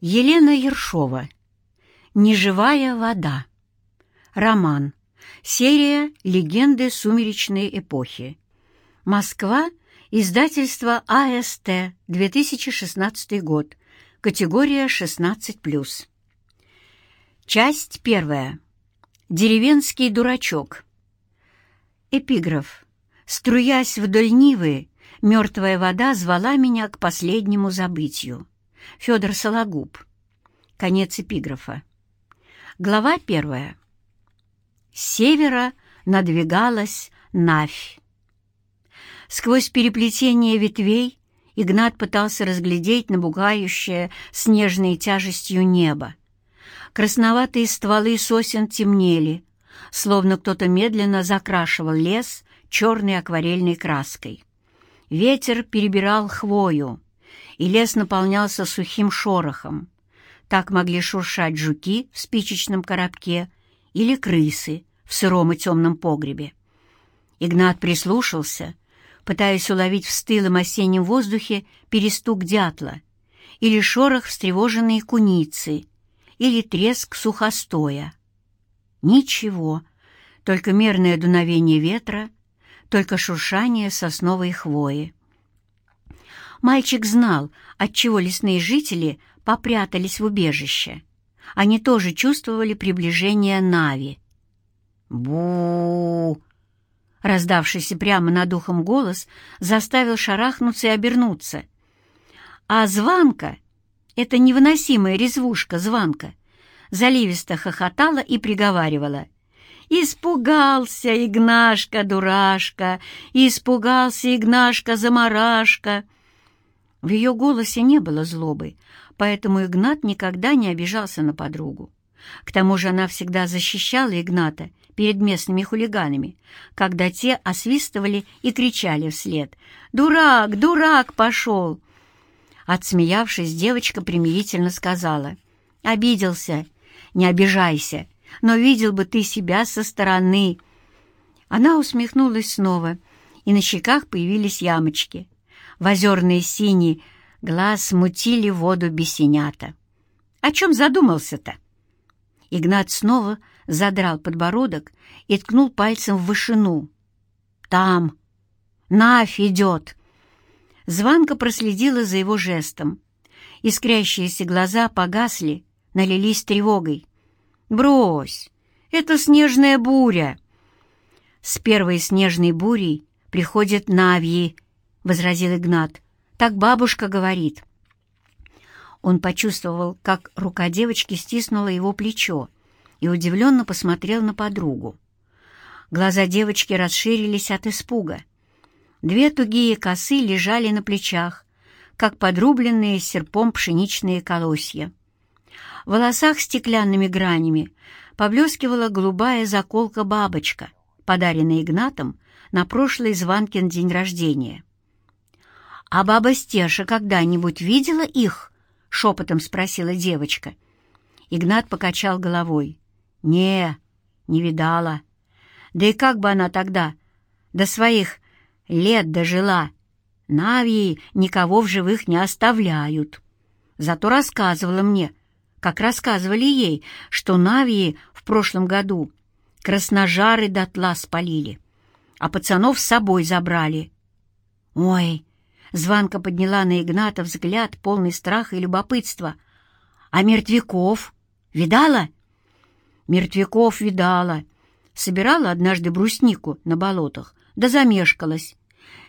Елена Ершова. «Неживая вода». Роман. Серия «Легенды сумеречной эпохи». Москва. Издательство АСТ. 2016 год. Категория 16+. Часть первая. Деревенский дурачок. Эпиграф. Струясь вдоль Нивы, мертвая вода звала меня к последнему забытию. Федор Сологуб. Конец эпиграфа. Глава первая. С севера надвигалась Навь. Сквозь переплетение ветвей Игнат пытался разглядеть набугающее снежной тяжестью небо. Красноватые стволы сосен темнели, словно кто-то медленно закрашивал лес черной акварельной краской. Ветер перебирал хвою, и лес наполнялся сухим шорохом. Так могли шуршать жуки в спичечном коробке или крысы в сыром и темном погребе. Игнат прислушался, пытаясь уловить в стылом осеннем воздухе перестук дятла или шорох встревоженной куницы или треск сухостоя. Ничего, только мерное дуновение ветра, только шуршание сосновой хвои. Мальчик знал, отчего лесные жители попрятались в убежище. Они тоже чувствовали приближение Нави. бу Раздавшийся прямо над ухом голос заставил шарахнуться и обернуться. А звонка — это невыносимая резвушка звонка — заливисто хохотала и приговаривала. «Испугался Игнашка-дурашка! Испугался Игнашка-замарашка!» В ее голосе не было злобы, поэтому Игнат никогда не обижался на подругу. К тому же она всегда защищала Игната перед местными хулиганами, когда те освистывали и кричали вслед «Дурак! Дурак пошел!». Отсмеявшись, девочка примирительно сказала «Обиделся, не обижайся, но видел бы ты себя со стороны». Она усмехнулась снова, и на щеках появились ямочки в озерные синий глаз смутили воду бесенята. О чем задумался-то? Игнат снова задрал подбородок и ткнул пальцем в вышину. «Там! Навь идет!» Званка проследила за его жестом. Искрящиеся глаза погасли, налились тревогой. «Брось! Это снежная буря!» С первой снежной бурей приходят навьи, — возразил Игнат. «Так бабушка говорит». Он почувствовал, как рука девочки стиснула его плечо и удивленно посмотрел на подругу. Глаза девочки расширились от испуга. Две тугие косы лежали на плечах, как подрубленные серпом пшеничные колосья. В волосах стеклянными гранями поблескивала голубая заколка-бабочка, подаренная Игнатом на прошлый Званкин день рождения. «А баба Стеша когда-нибудь видела их?» — шепотом спросила девочка. Игнат покачал головой. «Не, не видала. Да и как бы она тогда до своих лет дожила? Навьи никого в живых не оставляют. Зато рассказывала мне, как рассказывали ей, что Навьи в прошлом году красножары дотла спалили, а пацанов с собой забрали. Ой, Званка подняла на Игната взгляд, полный страха и любопытства. «А мертвяков? Видала?» «Мертвяков видала. Собирала однажды бруснику на болотах, да замешкалась.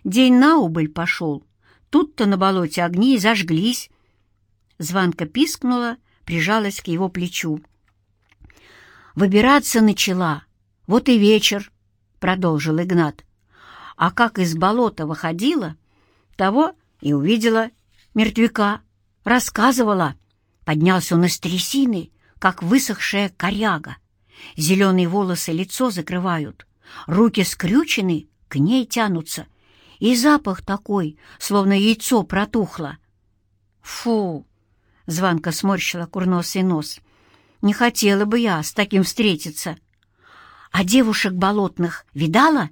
День на убыль пошел. Тут-то на болоте огни и зажглись». Званка пискнула, прижалась к его плечу. «Выбираться начала. Вот и вечер», — продолжил Игнат. «А как из болота выходила...» того и увидела мертвяка, рассказывала. Поднялся он из трясины, как высохшая коряга. Зеленые волосы лицо закрывают, руки скрючены, к ней тянутся, и запах такой, словно яйцо протухло. «Фу!» — Званка сморщила курносый нос. «Не хотела бы я с таким встретиться. А девушек болотных видала?»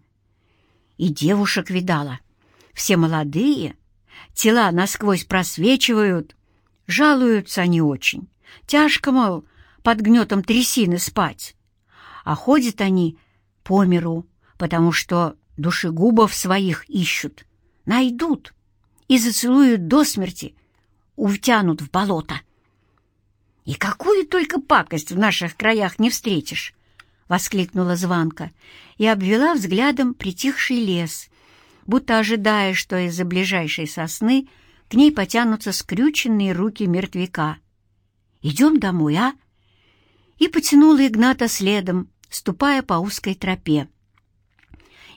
«И девушек видала. Все молодые, тела насквозь просвечивают. Жалуются они очень. Тяжко, мол, под гнетом трясины спать. А ходят они по миру, потому что душегубов своих ищут. Найдут и зацелуют до смерти, утянут в болото. «И какую только пакость в наших краях не встретишь!» — воскликнула Званка и обвела взглядом притихший лес, будто ожидая, что из-за ближайшей сосны к ней потянутся скрюченные руки мертвяка. «Идем домой, а?» И потянула Игната следом, ступая по узкой тропе.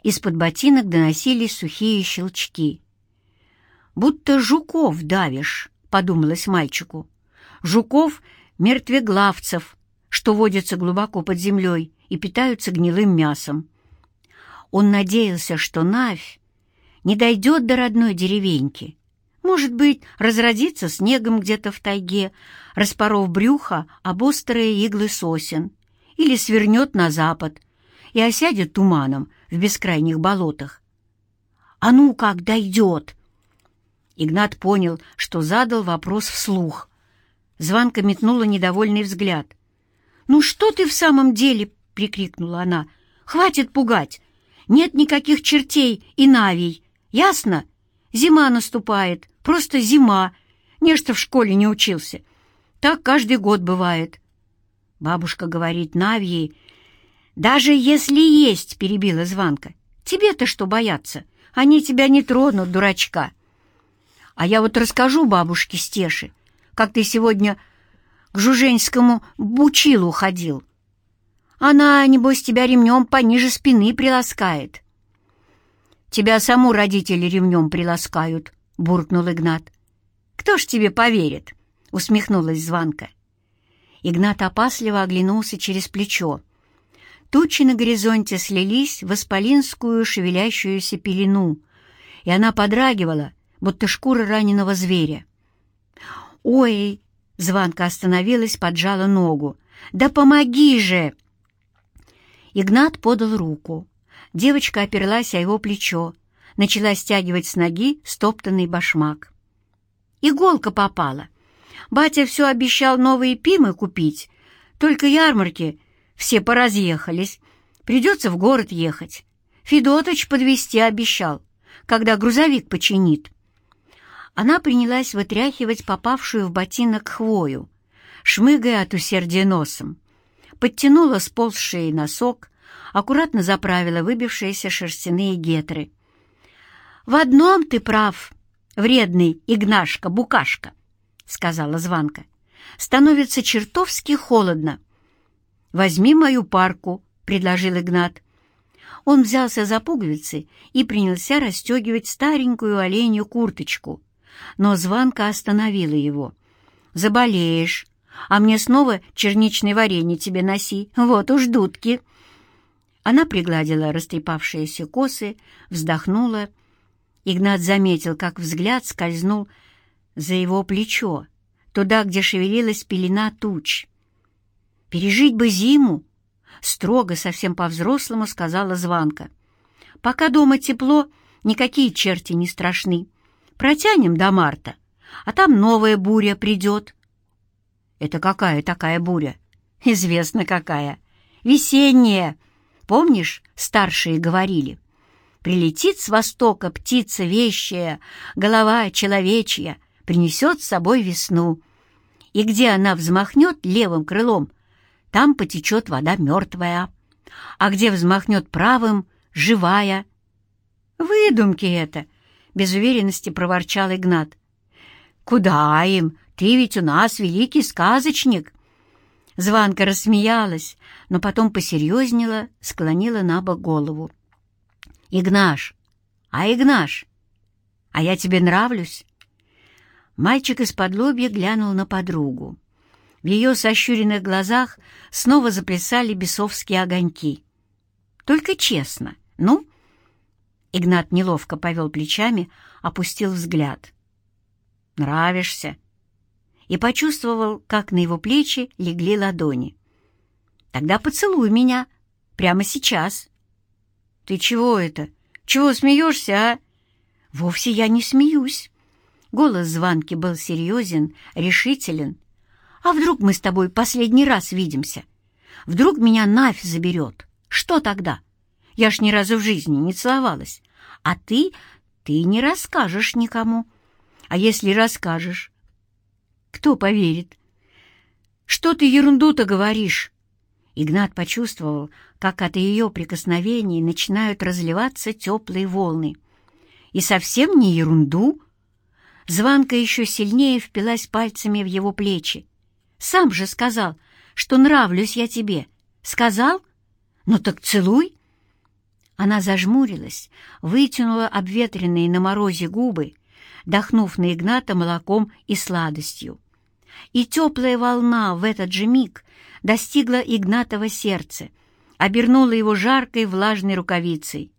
Из-под ботинок доносились сухие щелчки. «Будто жуков давишь», — подумалось мальчику. «Жуков — мертвеглавцев, что водятся глубоко под землей и питаются гнилым мясом». Он надеялся, что Навь не дойдет до родной деревеньки, может быть, разродится снегом где-то в тайге, распоров брюхо об острые иглы сосен, или свернет на запад и осядет туманом в бескрайних болотах. «А ну как дойдет!» Игнат понял, что задал вопрос вслух. Званка метнула недовольный взгляд. «Ну что ты в самом деле?» — прикрикнула она. «Хватит пугать! Нет никаких чертей и навий, ясно? Зима наступает, Просто зима. Нечто в школе не учился. Так каждый год бывает. Бабушка говорит Навьи, «Даже если есть, — перебила Званка, — тебе-то что бояться? Они тебя не тронут, дурачка. А я вот расскажу бабушке Стеше, как ты сегодня к жуженскому бучилу ходил. Она, небось, тебя ремнем пониже спины приласкает. Тебя саму родители ремнем приласкают, буркнул Игнат. «Кто ж тебе поверит?» — усмехнулась Званка. Игнат опасливо оглянулся через плечо. Тучи на горизонте слились в исполинскую шевелящуюся пелену, и она подрагивала, будто шкура раненого зверя. «Ой!» — Званка остановилась, поджала ногу. «Да помоги же!» Игнат подал руку. Девочка оперлась о его плечо, начала стягивать с ноги стоптанный башмак. Иголка попала. Батя все обещал новые пимы купить, только ярмарки все поразъехались. Придется в город ехать. Федотыч подвести обещал, когда грузовик починит. Она принялась вытряхивать попавшую в ботинок хвою, шмыгая от усердия носом. Подтянула сползший носок, аккуратно заправила выбившиеся шерстяные гетры — «В одном ты прав, вредный Игнашка-букашка», — сказала Званка. «Становится чертовски холодно». «Возьми мою парку», — предложил Игнат. Он взялся за пуговицы и принялся расстегивать старенькую оленью курточку. Но Званка остановила его. «Заболеешь, а мне снова черничное варенье тебе носи. Вот уж дудки». Она пригладила растрепавшиеся косы, вздохнула Игнат заметил, как взгляд скользнул за его плечо, туда, где шевелилась пелена туч. «Пережить бы зиму!» — строго, совсем по-взрослому сказала Званка. «Пока дома тепло, никакие черти не страшны. Протянем до марта, а там новая буря придет». «Это какая такая буря?» «Известно какая. Весенняя. Помнишь, старшие говорили?» Прилетит с востока птица вещая, голова человечья, принесет с собой весну. И где она взмахнет левым крылом, там потечет вода мертвая, а где взмахнет правым — живая. «Выдумки это!» — без уверенности проворчал Игнат. «Куда им? Ты ведь у нас великий сказочник!» Званка рассмеялась, но потом посерьезнела, склонила на бок голову. «Игнаш! А, Игнаш! А я тебе нравлюсь?» Мальчик из-под лобья глянул на подругу. В ее сощуренных глазах снова заплясали бесовские огоньки. «Только честно, ну?» Игнат неловко повел плечами, опустил взгляд. «Нравишься?» И почувствовал, как на его плечи легли ладони. «Тогда поцелуй меня. Прямо сейчас». «Ты чего это? Чего смеешься, а?» «Вовсе я не смеюсь». Голос Званки был серьезен, решителен. «А вдруг мы с тобой последний раз видимся? Вдруг меня Навь заберет? Что тогда? Я ж ни разу в жизни не целовалась. А ты, ты не расскажешь никому. А если расскажешь, кто поверит? Что ты ерунду-то говоришь?» Игнат почувствовал, как от ее прикосновений начинают разливаться теплые волны. И совсем не ерунду. Званка еще сильнее впилась пальцами в его плечи. «Сам же сказал, что нравлюсь я тебе. Сказал? Ну так целуй!» Она зажмурилась, вытянула обветренные на морозе губы, дохнув на Игната молоком и сладостью. И теплая волна в этот же миг достигла Игнатова сердца, обернула его жаркой влажной рукавицей.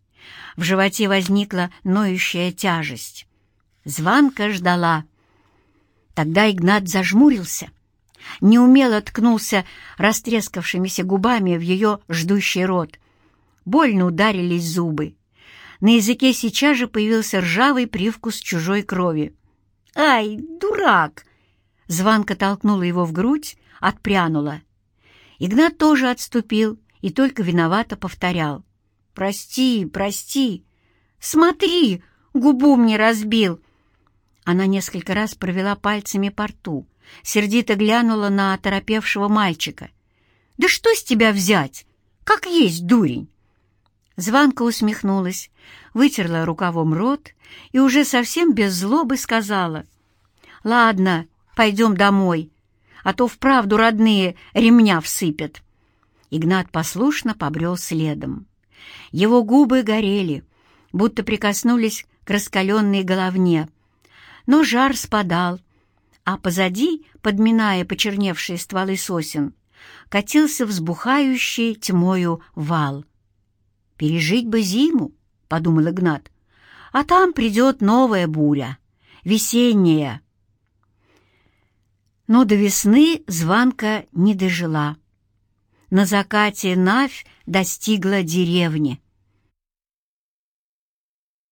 В животе возникла ноющая тяжесть. Званка ждала. Тогда Игнат зажмурился, неумело ткнулся растрескавшимися губами в ее ждущий рот. Больно ударились зубы. На языке сейчас же появился ржавый привкус чужой крови. «Ай, дурак!» Званка толкнула его в грудь, отпрянула. Игнат тоже отступил и только виновато повторял. «Прости, прости! Смотри, губу мне разбил!» Она несколько раз провела пальцами по рту, сердито глянула на оторопевшего мальчика. «Да что с тебя взять? Как есть, дурень!» Званка усмехнулась, вытерла рукавом рот и уже совсем без злобы сказала. «Ладно, пойдем домой а то вправду родные ремня всыпят». Игнат послушно побрел следом. Его губы горели, будто прикоснулись к раскаленной головне. Но жар спадал, а позади, подминая почерневшие стволы сосен, катился взбухающий тьмою вал. «Пережить бы зиму», — подумал Игнат, — «а там придет новая буря, весенняя». Но до весны звонка не дожила. На закате Навь достигла деревни.